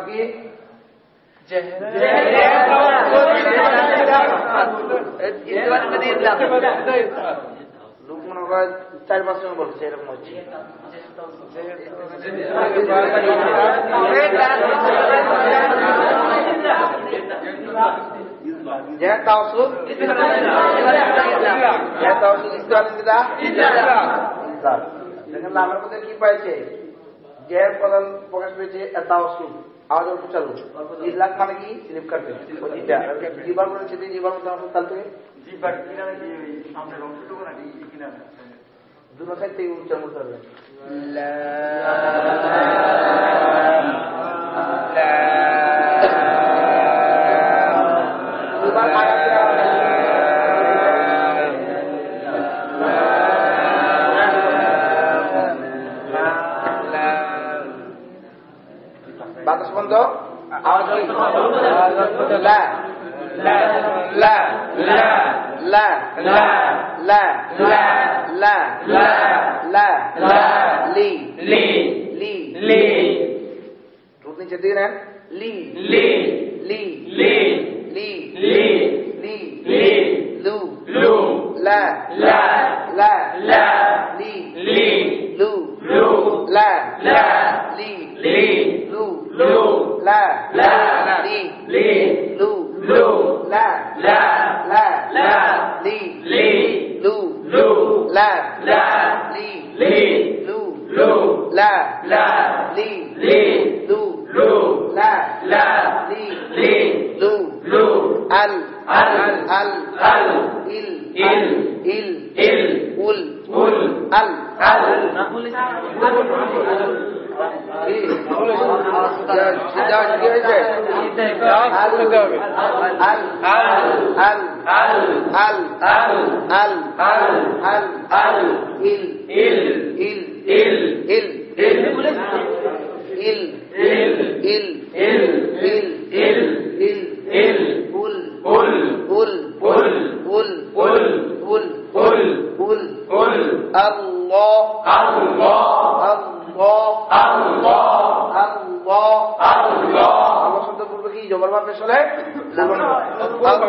থাকে চার পাঁচ জন বলছে এরকম হচ্ছে আমার মধ্যে কি পাইছে জ্ঞান প্রধান প্রকাশ পেয়েছে এটা অসুখ আওয়াজ অল্প চালু ইল্লাক মানে কি? স্লিপ কাটবে জিবার মনে হচ্ছে মধ্যে আমার চালতে জিবার কিনারে সামনের থেকে উচ্চারণ করতে হবে। တိလေလူလူလာလာလာလာတိလေလူလူလာလာတိလေလူလူလာလာ ال ال ال ال ال ال سلیم اللہ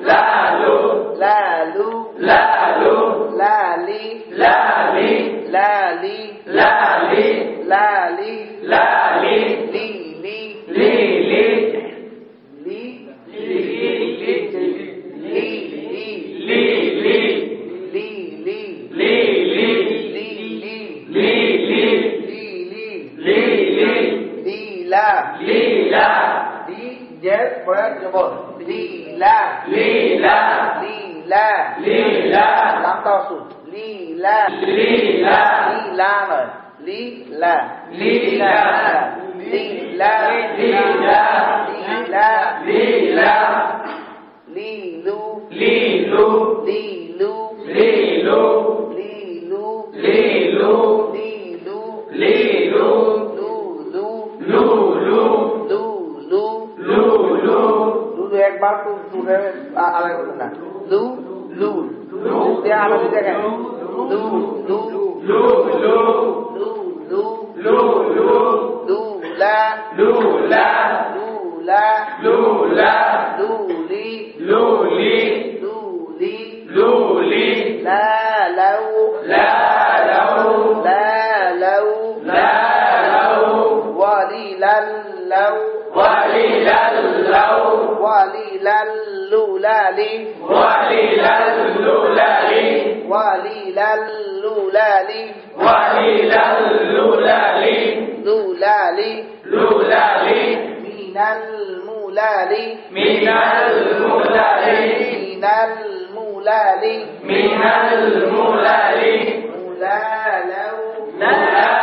lalu. Lalu. Lalu. Lali. Lali. Lali. Lali. Lali. Lali. Li. lila lila lila lila lam tausu lila lila lilam lila lila lila lila lila lila lilu lilu lila وإلى اللولال وإلى اللولال لولال لولال من المولال من المولال من المولال من المولال مولالا مولالا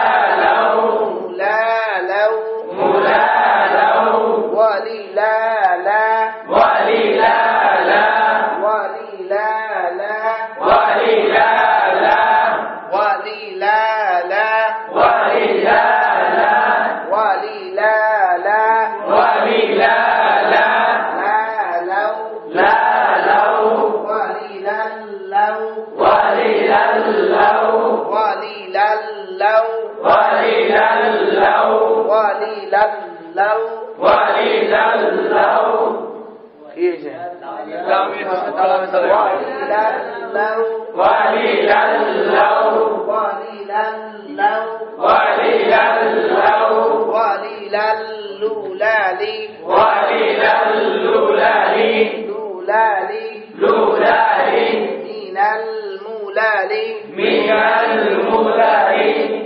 لو. وليلا لو وليلا لو وليلا لو إيش وليلا من Murari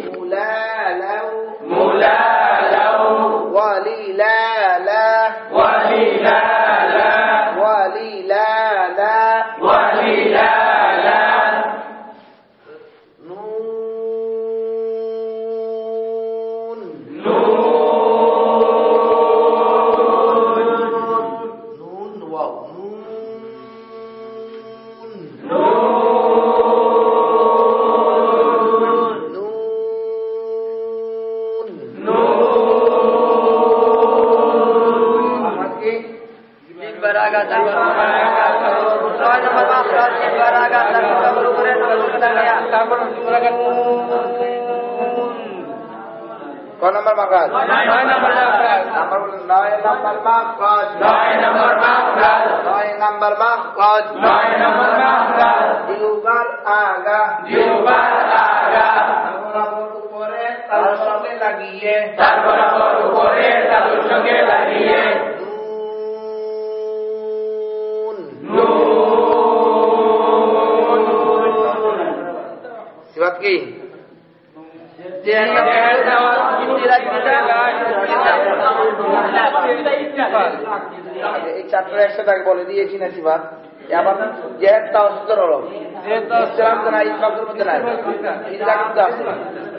উপরে লাগিয়ে তার বরাবর উপরে তাদের সঙ্গে লাগিয়ে बात की এই চারটা একশো টাকা বলে দিয়েছি না সিবাদ আবার জেহেদ তাওয়ার হলো জেহেদ ইসলাম ইসলাম তো নাই ইসলাম তো আসছে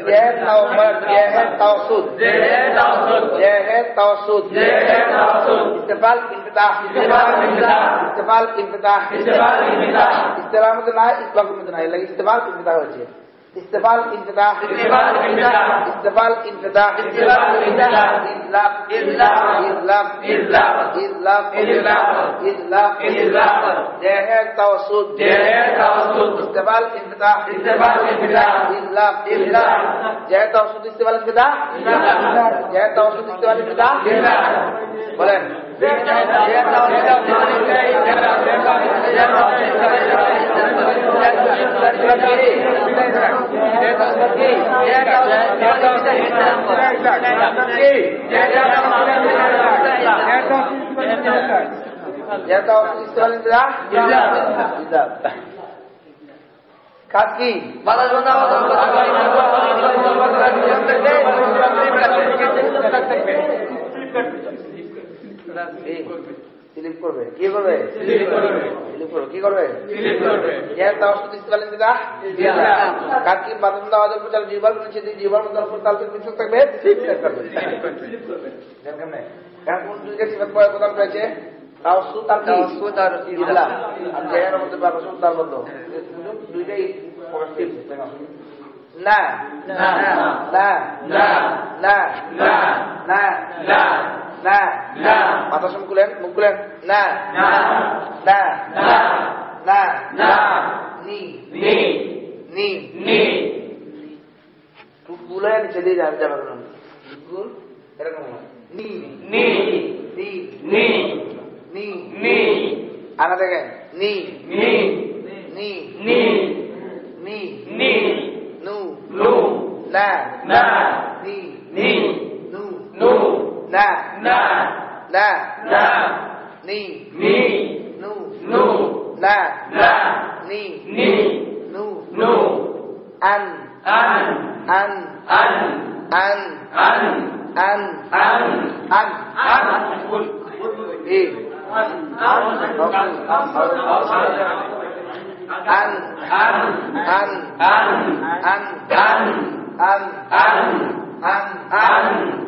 जय तौमर जय है तौसुद जय है तौसुद जय है तौसुद जय है तौसुद इस्तेफाल इब्तदा इस्तेफाल इब्तदा इस्तेफाल इब्तदा इस्तेफाल इब्तदा इस्तेफाल इब्तदा इस वक्त में तो ना लगे इस्तेफाल इब्तदा हो जाए ইনফিতাহ ইস্তেফাল ইনফিতাহ ইসলাম ইসলাম ইসলাম ইসলাম ইসলাম ইসলাম ইসলাম ইসলাম জেহেদ তাওসুদ জেহেদ তাওসুদ ইস্তেফাল ইনফিতাহ ইস্তেফাল ইনফিতাহ ইসলাম ইসলাম জেহেদ তাওসুদ ইস্তেফাল ইনফিতাহ জেহেদ তাওসুদ ইস্তেফাল ইনফিতাহ বলেন জেহেদ তাওসুদ ইস্তেফাল ইনফিতাহ ইসলাম কাজ কি না না না না না না মাথা সামনে খুলেন মুখ খুলেন না না না না না না নি নি নি গুলো নিচে দিয়ে যাবে যাবে গুল এরকম নি নি নি নি নি নি আনা দেখেন নি নি নি নু নু না না নি নি নু নু Na. La. La. Ni. Ni. Nu. Nu. La. La. Ni. Ni. Nu. Nu. An. An. An. An. An. An. An. An. An. An. Eh. An. An. An. An. An. An. An. An. An. An.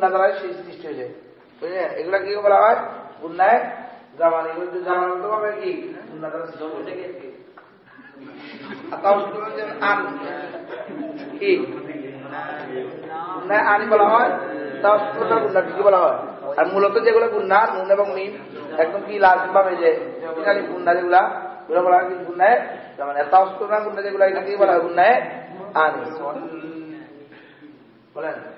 মিন দ্বারা সেই সৃষ্টি হয়েছে বুঝলে? এগুলা কি বলা হয়? গুণায় জামান। এগুলো যদি জামান বলতে পারবে কি? গুণা দ্বারা আন। কি? বলা হয়। আর মূলত যেগুলো গুণা নুন এবং মিন একদম কি লাজম ভাবে যে বিনালি যেগুলা ওগুলো বলা হয় যেগুলো এটা কি বলা হয়? আনি বলেন?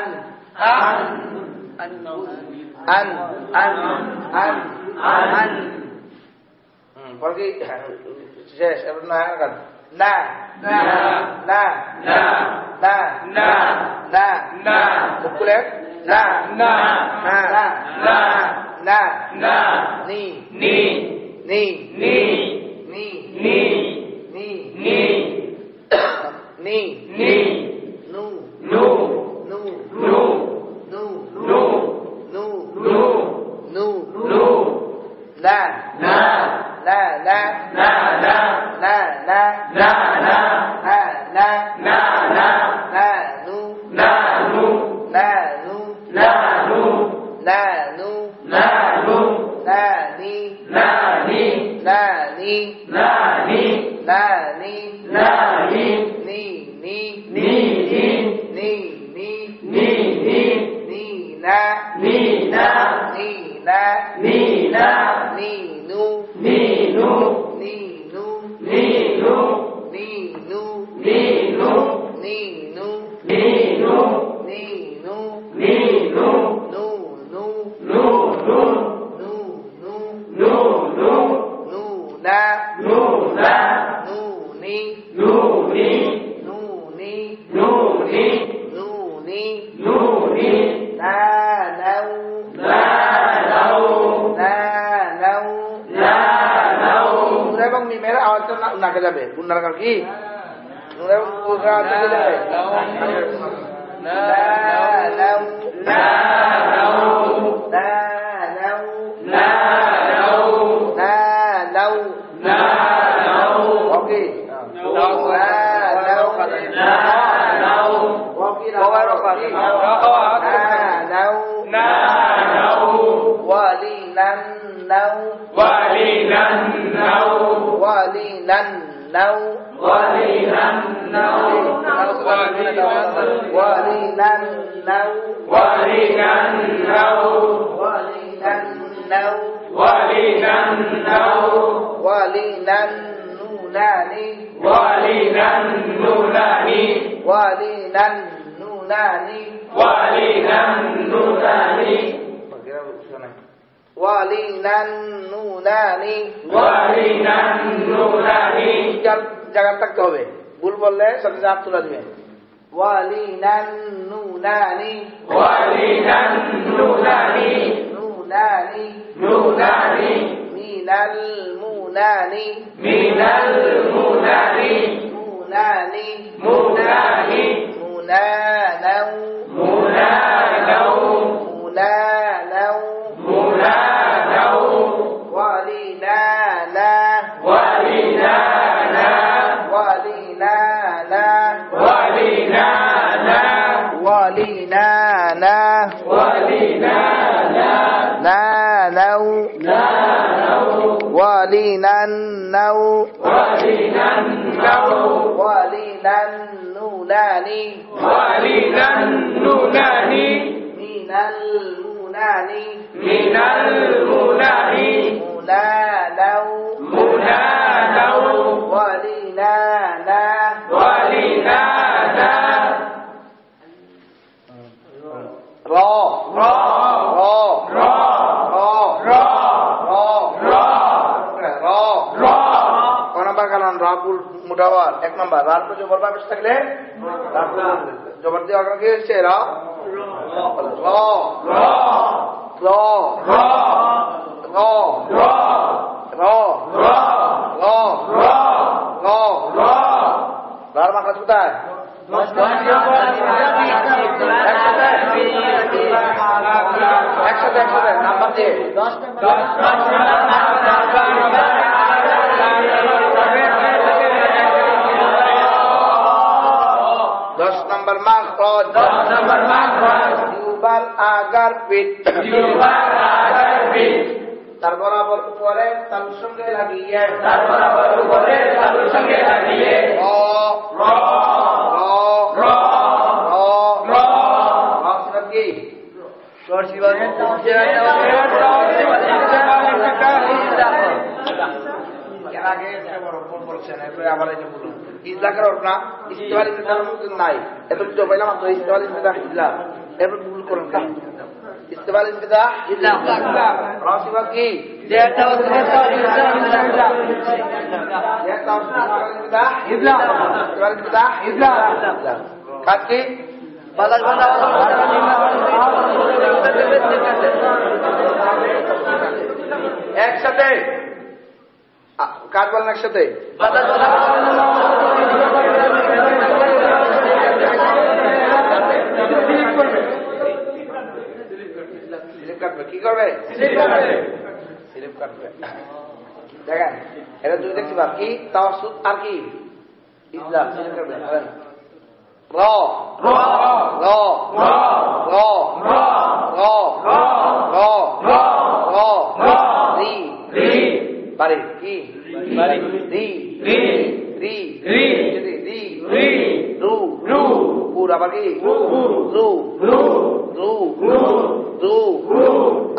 an an an an an an an apalagi yes apa nah kan nah nah nah nah nah nah nah nah populer nah nah nah nah nah nah ni ni ni ni ni ni ni ni ni ni nu nu No. No. No. No. No. No. No. La. La. La. La. La. La. La. La. La. La. La ni la ni la ni la ni Minu. Minu. নাকে যাবে? গুন্ডার কাল কি? না ولننوا ولننوناني. ولننوناني. ولننوناني ولننوناني. ওয়ালিনানুনানি ওয়ালিনানুনানি জায়গা থাকতে হবে। ভুল বললে সাথে হাত তুলে দিবেন। ওয়ালিনানুনানি ওয়ালিনানুনানি المولاني مولان من المولاني من المولاني مولاني مولاني مولانا مولانا مولانا مولانا وليلانا ولننو ولننو ولننولان ولننولان من المنان من المنان রাবুল মুটাওয়ার এক নম্বর। রার পর জবর বাবেশ থাকলে? জবর দিয়ে আগ্রহ এসছে? রার কোথায়? একসাথে একসাথে, নাম্বার দিয়ে। নম্বর माखरज दस नंबर माखरज দিউবার আগার পিঠ দিউবার আগার পিঠ তার বরাবর উপরে তার সঙ্গে লাগিয়ে তার বরাবর উপরে বলছেন এরপরে আবার এটা বলুন ইজলা করার না ইস্তেফার ইস্তেদার নাই এরপর যদি পাইলাম আপনার ইস্তেফার ইস্তেদার ইজলা এরপর ভুল করেন না একসাথে কাজ বলেন একসাথে কি করবে দেখেন এটা দুই দেখছি আর কি রি রি কি পুর আবার কি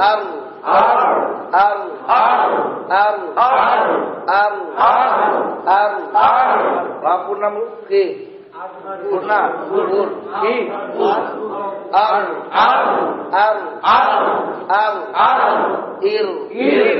আর আর আর আর আর আর আর আর আর আর বা পূর্ণাম কি পূর্ণা পুর আর আর আর আর আর আর ইর ইর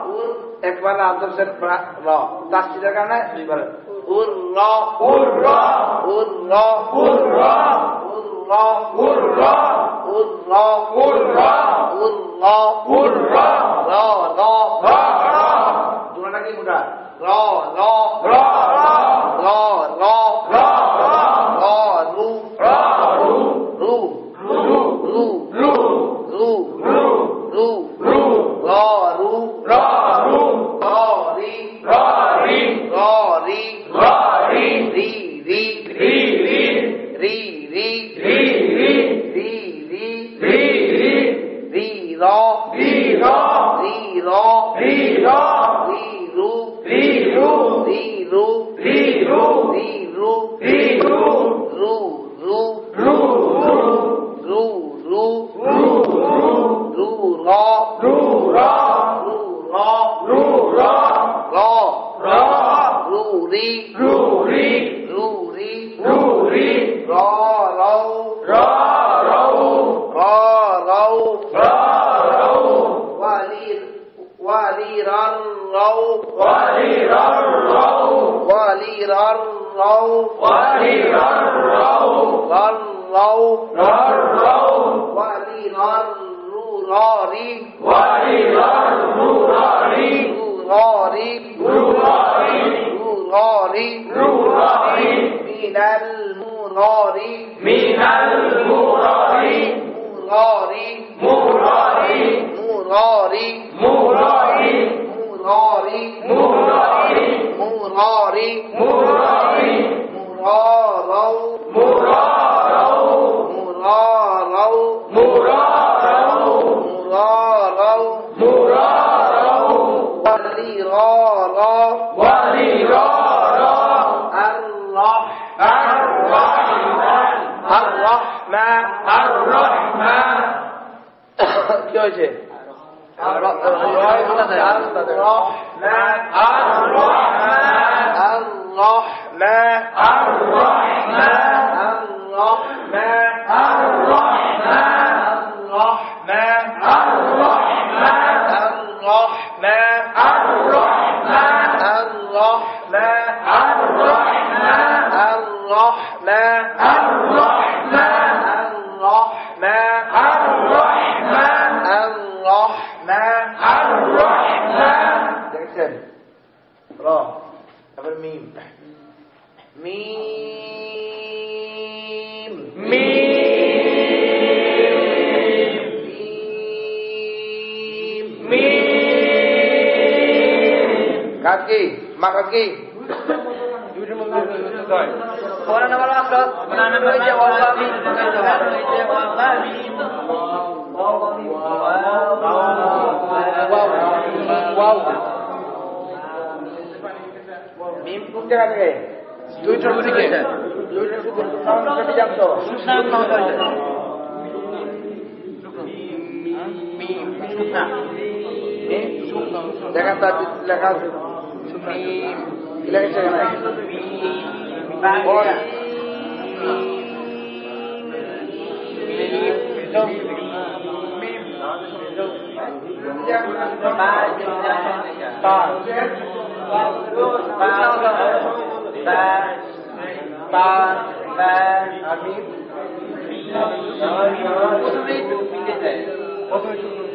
উর একবার আদর্শের র তাস্তিদের কারণে দুইবার উর র উর র উর র উর র উর র উর র উর র উর র উর র উর র র র র র দুটা কি মোটা র র র র র র র রু র রু রু রু রু রু রু রু রু রু র রু র রু র lâu Wali Rarrau Rarrau Rarrau Wali Rarru Rari Wali Rarru Rari Rari Rari Rari Rari Minal Murari Minal Murari Murari Murari Murari Murari Murari Murari Murari Murari الرحمن الرحمن الرحمن الرحمة الرحمة الرحمة কি মাখা কি দেখা তার লেখা আছে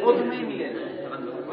প্রথমে মিলে যায়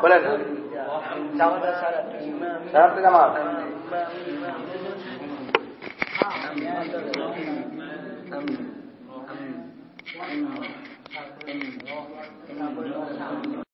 Bolehlah. Salam sejahtera. Salam sejahtera. 阿弥陀佛，阿弥陀佛，阿弥陀佛，阿弥陀佛，阿弥陀佛。